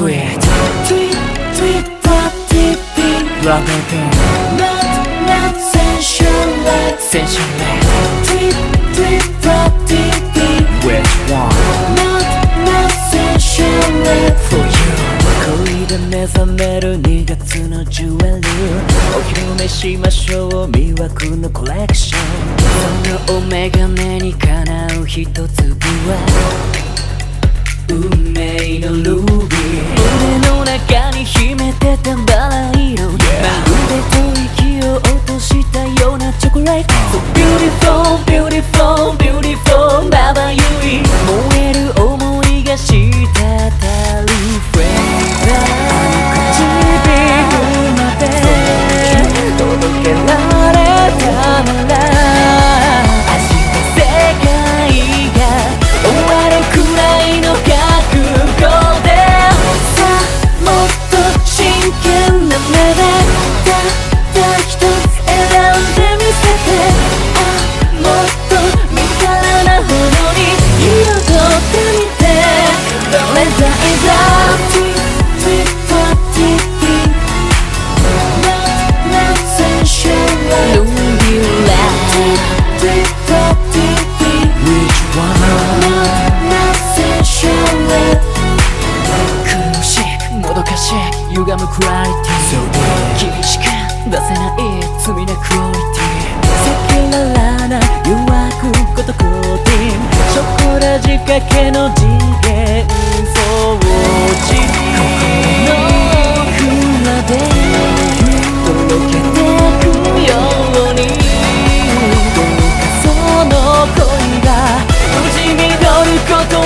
Tweet Tweet Tweet Pop Tweet Pink Love and pink Not Not Sensual Sensual Tweet Tweet Pop Tweet Pink Which one? Not Not Sensual For you 恋で目覚める2月のジュエルお披露目しましょう魅惑のコレクションそのお眼鏡にかなう一粒は運命のルービー。胸の中に秘めてたバラ色。まるで吐息を落としたようなチョコレート。So beautiful, beautiful, beautiful. クラリティ。厳しく出せない罪なクオリティ赤裸々な弱くことコーティンショコラ仕掛けの次元装置心の雲で届けてくように。どうかその恋が無事に乗ることを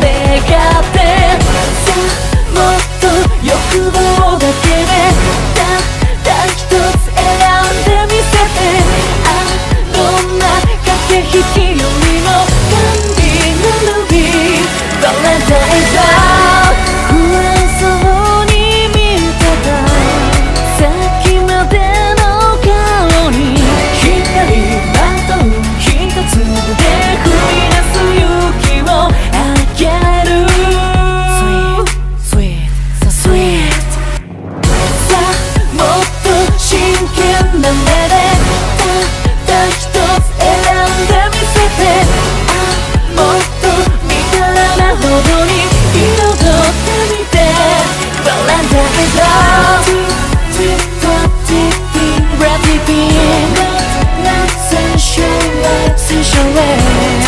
願って。さあもっと欲望を say